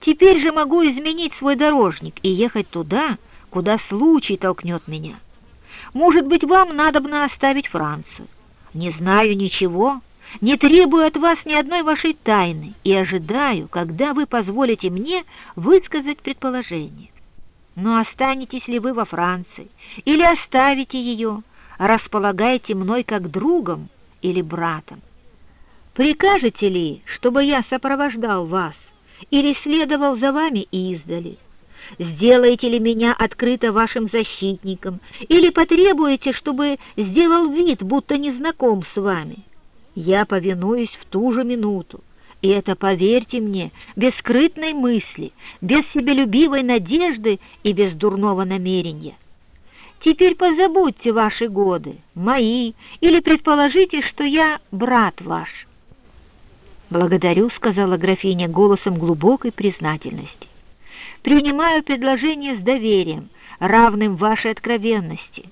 Теперь же могу изменить свой дорожник и ехать туда, куда случай толкнет меня. Может быть, вам надобно оставить Францию. Не знаю ничего, не требую от вас ни одной вашей тайны и ожидаю, когда вы позволите мне высказать предположение. Но останетесь ли вы во Франции или оставите ее, располагаете мной как другом или братом? Прикажете ли, чтобы я сопровождал вас или следовал за вами издали? Сделаете ли меня открыто вашим защитником или потребуете, чтобы сделал вид, будто не знаком с вами? Я повинуюсь в ту же минуту, и это, поверьте мне, без скрытной мысли, без себелюбивой надежды и без дурного намерения. Теперь позабудьте ваши годы, мои, или предположите, что я брат ваш. «Благодарю», — сказала графиня голосом глубокой признательности. «Принимаю предложение с доверием, равным вашей откровенности.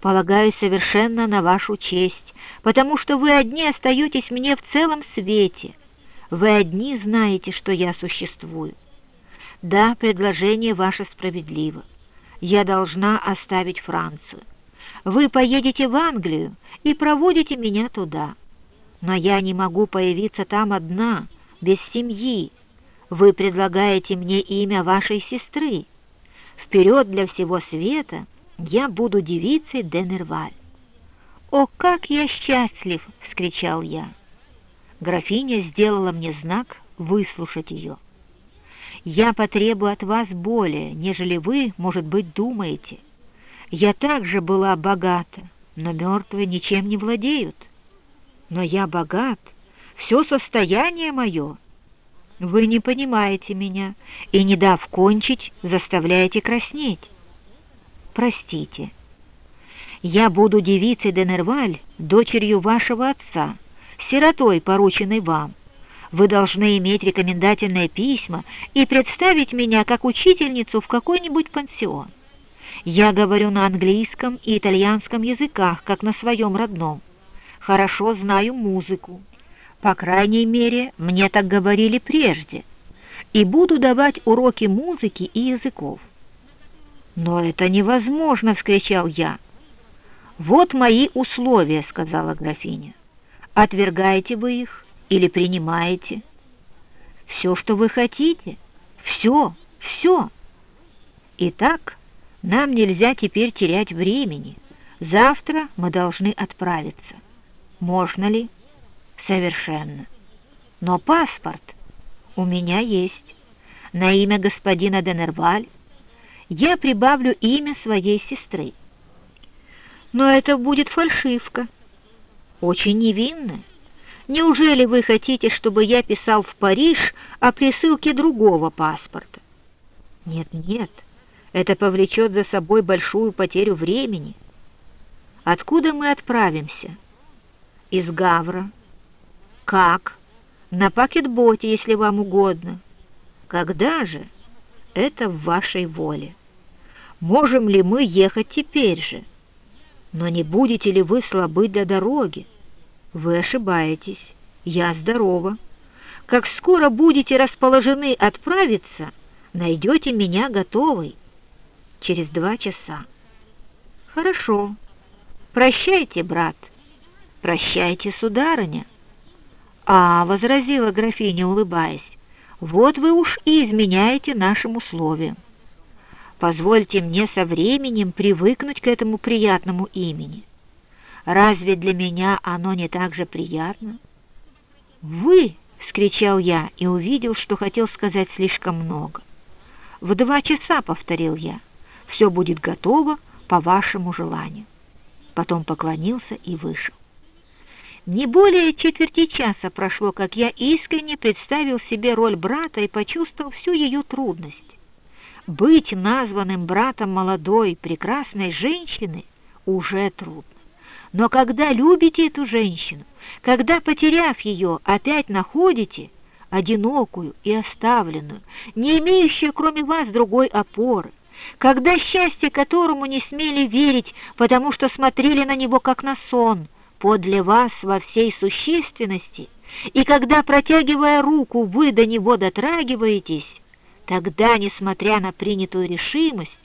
Полагаю совершенно на вашу честь, потому что вы одни остаетесь мне в целом свете. Вы одни знаете, что я существую. Да, предложение ваше справедливо. Я должна оставить Францию. Вы поедете в Англию и проводите меня туда. Но я не могу появиться там одна, без семьи. Вы предлагаете мне имя вашей сестры. Вперед для всего света я буду девицей Денерваль. «О, как я счастлив!» — вскричал я. Графиня сделала мне знак выслушать ее. «Я потребую от вас более, нежели вы, может быть, думаете. Я также была богата, но мертвые ничем не владеют. Но я богат, все состояние мое. Вы не понимаете меня и, не дав кончить, заставляете краснеть. Простите» я буду девицей Денерваль, дочерью вашего отца, сиротой, порученной вам. Вы должны иметь рекомендательные письма и представить меня как учительницу в какой-нибудь пансион. Я говорю на английском и итальянском языках, как на своем родном. Хорошо знаю музыку. По крайней мере, мне так говорили прежде. И буду давать уроки музыки и языков. «Но это невозможно!» — вскричал я. «Вот мои условия», — сказала графиня. «Отвергаете вы их или принимаете?» «Все, что вы хотите. Все, все. Итак, нам нельзя теперь терять времени. Завтра мы должны отправиться. Можно ли? Совершенно. Но паспорт у меня есть. На имя господина Денерваль я прибавлю имя своей сестры. Но это будет фальшивка. Очень невинно. Неужели вы хотите, чтобы я писал в Париж о присылке другого паспорта? Нет, нет, это повлечет за собой большую потерю времени. Откуда мы отправимся? Из Гавра. Как? На пакетботе, если вам угодно. Когда же? Это в вашей воле. Можем ли мы ехать теперь же? Но не будете ли вы слабы для дороги? Вы ошибаетесь. Я здорова. Как скоро будете расположены отправиться, найдете меня готовой. Через два часа. Хорошо. Прощайте, брат. Прощайте, сударыня. А, — возразила графиня, улыбаясь, — вот вы уж и изменяете нашим условиям. Позвольте мне со временем привыкнуть к этому приятному имени. Разве для меня оно не так же приятно? «Вы!» — вскричал я и увидел, что хотел сказать слишком много. «В два часа», — повторил я, — «все будет готово по вашему желанию». Потом поклонился и вышел. Не более четверти часа прошло, как я искренне представил себе роль брата и почувствовал всю ее трудность. Быть названным братом молодой, прекрасной женщины уже трудно. Но когда любите эту женщину, когда, потеряв ее, опять находите, одинокую и оставленную, не имеющую кроме вас другой опоры, когда счастье которому не смели верить, потому что смотрели на него как на сон, подле вас во всей существенности, и когда, протягивая руку, вы до него дотрагиваетесь, Тогда, несмотря на принятую решимость,